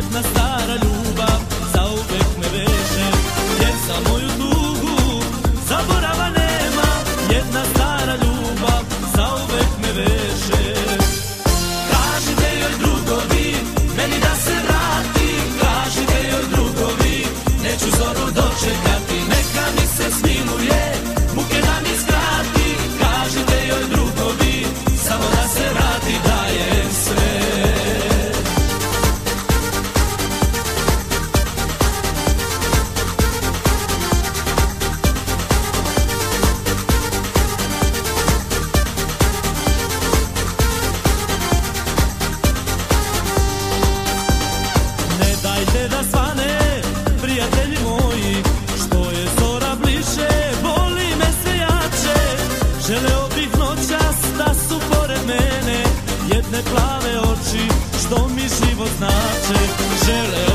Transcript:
بمسار الوبا da svane Prijatelji moji Što je zora bliže Boli me se jače. Želeo bih noćas Da su mene Jedne plave oči Što mi život znače. Želeo